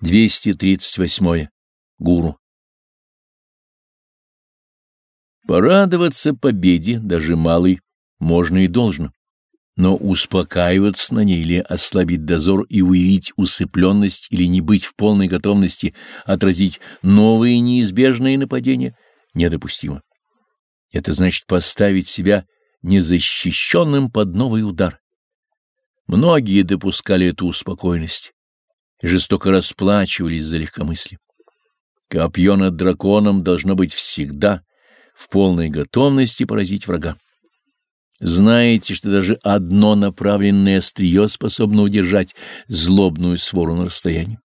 238. Гуру. Порадоваться победе, даже малой, можно и должно, но успокаиваться на ней или ослабить дозор и уявить усыпленность или не быть в полной готовности отразить новые неизбежные нападения недопустимо. Это значит поставить себя незащищенным под новый удар. Многие допускали эту успокоенность жестоко расплачивались за легкомыслие. Копье над драконом должно быть всегда в полной готовности поразить врага. Знаете, что даже одно направленное острие способно удержать злобную свору на расстоянии.